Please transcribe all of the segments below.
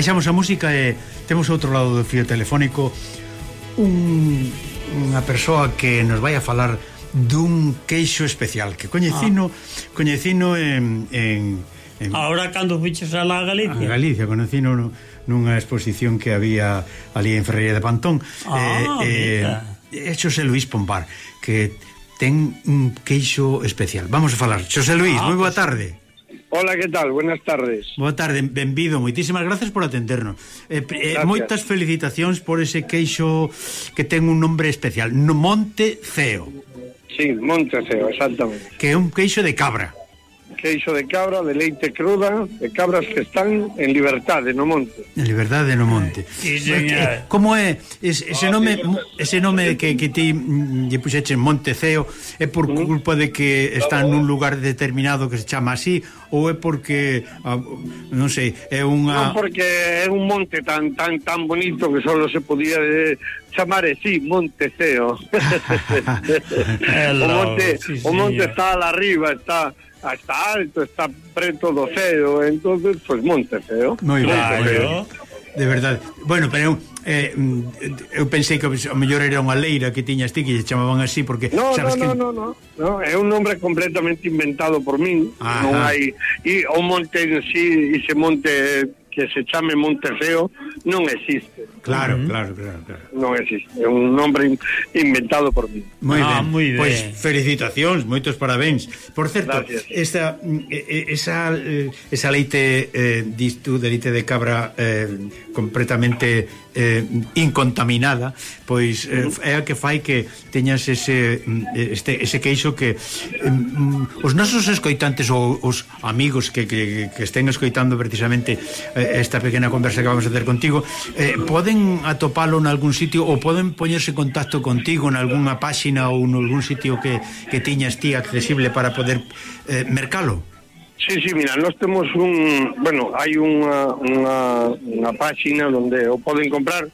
Baixamos a música e temos outro lado do fío telefónico un, unha persoa que nos vai a falar dun queixo especial que coñecino ah. coñecino en, en, en Ahora cando fiches a la Galicia. A Galicia, coñecino nunha exposición que había ali en Ferreira de Pantón. Ah, eh, eh, Xosé Luís Pombar, que ten un queixo especial. Vamos a falar. Xosé Luís, ah, moi boa tarde. Hola, que tal? Buenas tardes. Boa tarde, benvido. Moitísimas gracias por atendernos. Eh, eh, moitas felicitacións por ese queixo que ten un nombre especial, Monte Ceo. Sí, Monte Ceo, exactamente. Que é un queixo de cabra queixo de cabra, de leite cruda, de cabras que están en liberdade no monte. En liberdade no monte. Sí, señor. Eh, como é ese, ese nome ese nome que, que ti mm, lle puxeches Monteceo é por culpa de que está nun lugar determinado que se chama así ou é porque ah, non sei, é unha Non porque é un monte tan tan tan bonito que só se podía de chamar así Monteceo. o monte, sí, o monte está lá arriba, está está alto, está preto do cedo, entonces, pues, montase, ¿no? Moi ben, de verdade. Bueno, pero eu, eh, mm, eu pensei que o mellor era unha leira que tiñas ti que lle chamaban así porque no, sabes no, que No, no, no, no, é un nombre completamente inventado por min. Ajá. Non hai e o monte en sí, ese monte que se chame Montefeo non existe. Claro, mm. claro, claro, claro. Non existe, é un nombre inventado por mí. Moi ah, ben. Moi pois, ben. Pois felicitacións, moitos parabéns. Por certo, Gracias. esta eh, eh, esa eh, esa leite eh, disto de leite de cabra eh, completamente eh, incontaminada pois eh, é a que fai que teñas ese, mm, este, ese queixo que eh, os nosos escoitantes ou os amigos que, que, que estén escoitando precisamente eh, esta pequena conversa que vamos a ter contigo eh, poden atopalo en algún sitio ou poden poñerse en contacto contigo en algunha páxina ou en algún sitio que, que tiñas ti accesible para poder eh, mercalo? Sí, sí, mira, nós temos un... Bueno, hai unha, unha, unha páxina onde o poden comprar,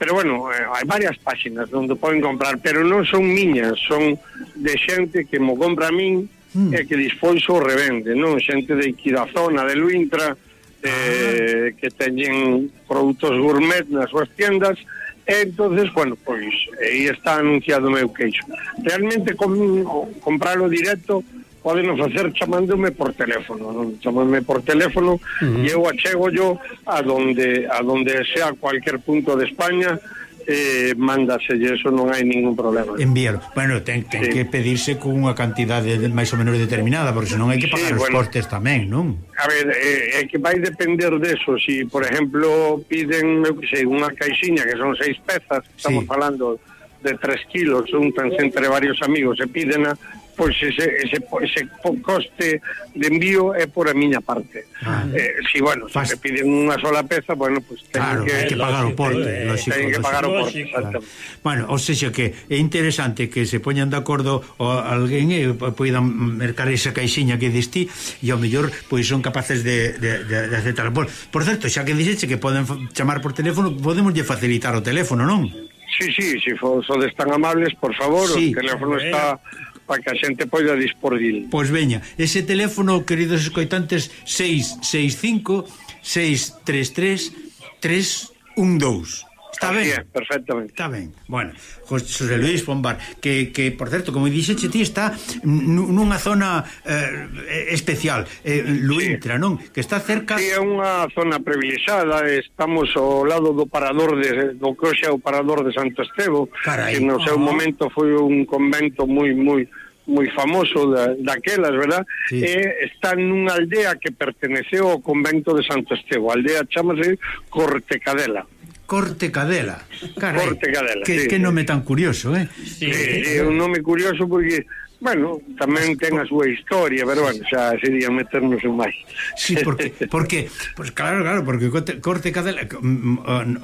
pero bueno, eh, hai varias páxinas onde poden comprar, pero non son miñas, son de xente que mo compra a min mm. e que dispoixo o revende, non? Xente de Quirazona, de Luintra, eh, ah. que teñen produtos gourmet nas súas tiendas, E entonces, bueno, pois aí está anunciado o meu queixo. Realmente com, compralo directo podeno facer chamándome por teléfono, non? chamándome por teléfono uh -huh. e eu achego yo a donde, a donde sea cualquier punto de España eh, mándaselle, eso non hai ningún problema. Envíalo. Bueno, ten, ten sí. que pedirse con unha cantidade máis ou menos determinada, porque senón hai que pagar sí, os bueno, costes tamén, non? A ver, eh, é que vai depender deso, se si, por exemplo piden, eu que sei, unha caixinha que son seis pezas, estamos sí. falando de 3 kilos, untanse entre varios amigos e piden pois ese, ese, ese coste de envío é por a miña parte. Ah, eh, si, bueno, se me piden unha sola peza, bueno, pues claro, que, que pagar o porte, eh, lógico, ten que pagar o porte. Claro. Bueno, ou seja que é interesante que se poñan de acordo o alguén e poidan mercar esa caixiña que diste e ao mellor pois son capaces de, de, de, de aceptar. Por, por certo, xa que dixeche que poden chamar por teléfono, podemos lle facilitar o teléfono, non? Sí, sí, se si sodes tan amables, por favor, sí. o teléfono está para que a xente poida dispor dil. Pois veña, ese teléfono, queridos escoitantes, 665 633 312. Está ben. É, perfectamente. Está ben. Bueno, José Luis Pombar, que, que por certo, como dixeche ti, está nunha zona eh, especial, eh, Luintra, sí. non? Que está cerca... Sí, é unha zona privilexiada, estamos ao lado do parador de, do que hoxe é o parador de Santo Estevo, Carai, que no seu oh. momento foi un convento moi, moi moi famoso da, daquelas, verdad? Sí. E está nunha aldea que perteneceu ao convento de Santo Estevo, a aldea chamase Cortecadela. Corte Cadela. Carai, Corte Cadela, que, sí. que nome tan curioso, eh? Sí, é sí. un nome curioso porque Bueno, tamén ten a súa historia, pero bueno, xa sería meternos en máis. Sí, porque, porque pues claro, claro, porque corte, corte cadela,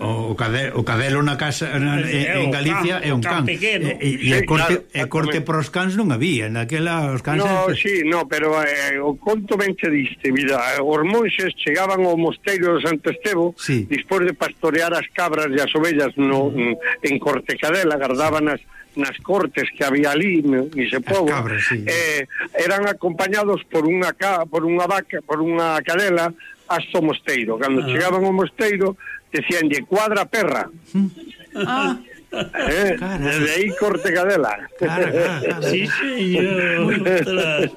o, cadelo, o cadelo na casa na, é, en Galicia can, é un can. can. E, e, e sí, corte, claro, e corte pros cans non había, naquela os cans... No, en... sí, no, pero eh, o conto ben che diste, mira, os monxes chegaban ao mosteiro de Santo Estevo sí. dispós de pastorear as cabras e as ovellas no, en corte cadela, gardaban as nas cortes que había ali nese pobo cabras, sí. eh, eran acompañados por unha ca, por unha vaca, por unha cadela hasta o mosteiro. Cando ah. chegaban ao mosteiro, decíanlle cuadra perra. Ah. Eh, Caras. aí corte cadela. Cara, cara, cara. Sí, señor.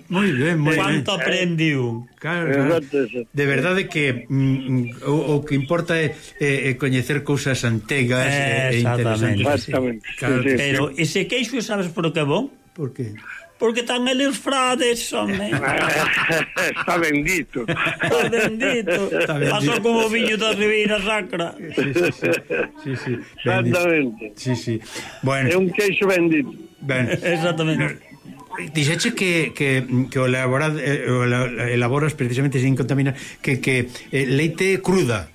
moi ben, moi ben. Cuánto aprendiu. Cara, cara. De verdade que mm, mm, o, o que importa é, é, é coñecer cousas antegas eh, e interesantes. Exactamente. Claro, sí, sí. Pero ese queixo sabes por que bon? Por que? porque están eles frades, home. Eh. Está bendito. Está bendito. Está bendito. Pasou como o viño da Ribeira Sacra. Sí, sí, sí. sí, sí. Exactamente. Sí, sí. Bueno. É un queixo bendito. Ben. Exactamente. Dixeche que, que, que o, elaborad, eh, o elaboras precisamente sin contaminar que, que eh, leite cruda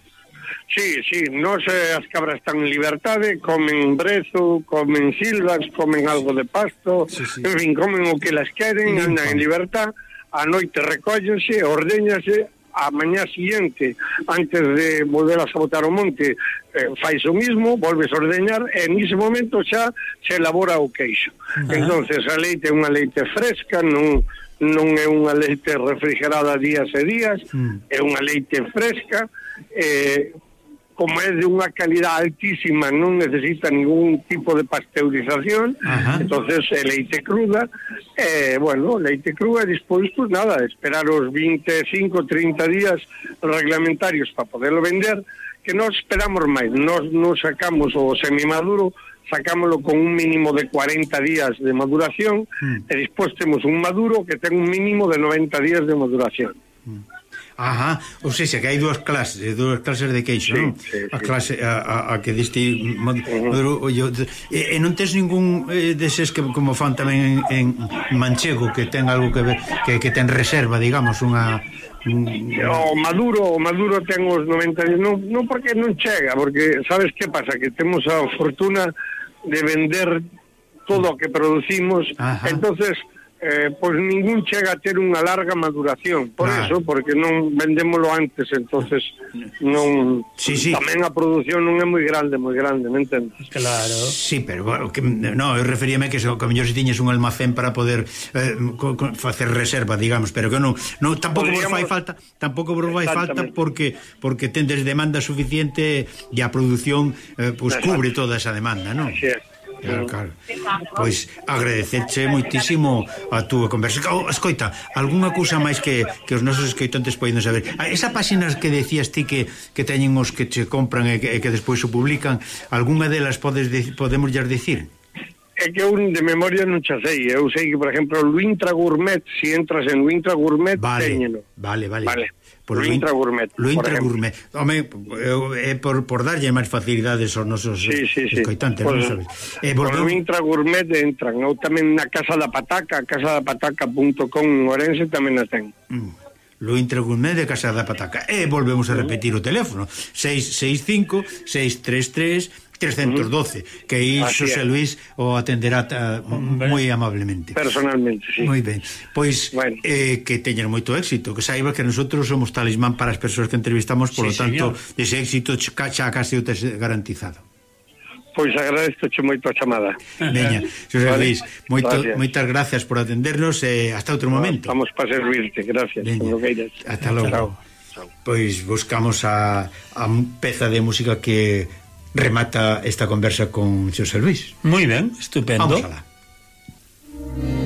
Sí, sí, nos eh, as cabras están en libertade, comen brezo, comen silvas, comen algo de pasto, sí, sí. en fin, comen o que las queren, Limpa. andan en libertad, a noite recóllense, ordeñase, a mañá siguiente, antes de volver a sabotar o monte, eh, fais o mismo, volves a ordeñar, e ese momento xa se elabora o queixo. Uh -huh. entonces a leite é unha leite fresca, non non é unha leite refrigerada días e días, mm. é unha leite fresca, eh, como é de unha calidad altísima, non necesita ningún tipo de pasteurización, Ajá. entonces é leite cruda, eh, bueno, leite cruda, despois, pues nada, esperar os 25, 30 días reglamentarios para poderlo vender, que non esperamos máis, nos, nos sacamos o semimaduro, sacámoslo con un mínimo de 40 días de maduración, mm. e despois temos un maduro que ten un mínimo de 90 días de maduración. Ajá, ou seja, que hai dúas clases, dúas clases de queixo, sí, non? Sí, a clase a, a, a que diste maduro, uh -huh. e, e non tes ningún eh, deses que como fan tamén en, en manchego que ten algo que ver, que, que ten reserva, digamos, unha O Maduro, o Maduro ten os 90 non, non porque non chega, porque sabes que pasa, que temos a fortuna de vender todo o que producimos, Ajá. entonces eh, pois ningún chega a ter unha larga maduración por ah. claro. eso, porque non vendémolo antes entonces non sí, sí. tamén a produción non é moi grande moi grande, me entendes? Claro Sí, pero bueno, que, no, eu referíame que, so, que mellor se tiñes un almacén para poder eh, co, co, facer reserva, digamos pero que non, non tampouco vos fai falta tampouco vos fai falta porque porque tendes demanda suficiente e a produción eh, pues, Exacto. cubre toda esa demanda, non? Así é Claro, claro. Pois agradecerche moitísimo a túa conversa. Oh, escoita, algunha cousa máis que, que os nosos escoitantes poden saber. Ah, esa páxina que decías ti que, que teñen os que che compran e que, e que despois o publican, algunha delas podes, podemos llar dicir? É que eu de memoria non xa sei. Eu sei que, por exemplo, Luintra Gourmet, si entras en Luintra Gourmet, vale, teñeno. Vale, vale. vale. Por Luintra Gourmet. Luintra Gourmet. Home, eu, é por, por darlle máis facilidades aos nosos sí, sí, sí. escoitantes, pues, non sabes? Eh, por volvemos... Luintra Gourmet entran. Ou tamén na Casa da Pataca, casadapataca.com en Orense tamén as ten. Mm. Luintra Gourmet de Casa da Pataca. E volvemos a repetir o teléfono. 665 633 312, que aí Xosé Luís o atenderá eh, ta, moi amablemente. Personalmente, sí. Moi ben. Pois bueno. eh, que teñen moito éxito, que saiba que nosotros somos talismán para as persoas que entrevistamos, por sí, lo tanto, señor. ese éxito xa casi o tes garantizado. Pois agradezco moito a chamada. Veña, Xosé vale. Luis, moito, gracias. moitas gracias por atendernos e eh, hasta outro momento. Vamos para servirte, gracias. Veña, hasta logo. Chao. Pois buscamos a, a peza de música que remata esta conversa con Xosé Luis. Moi ben, estupendo. Vamos alá.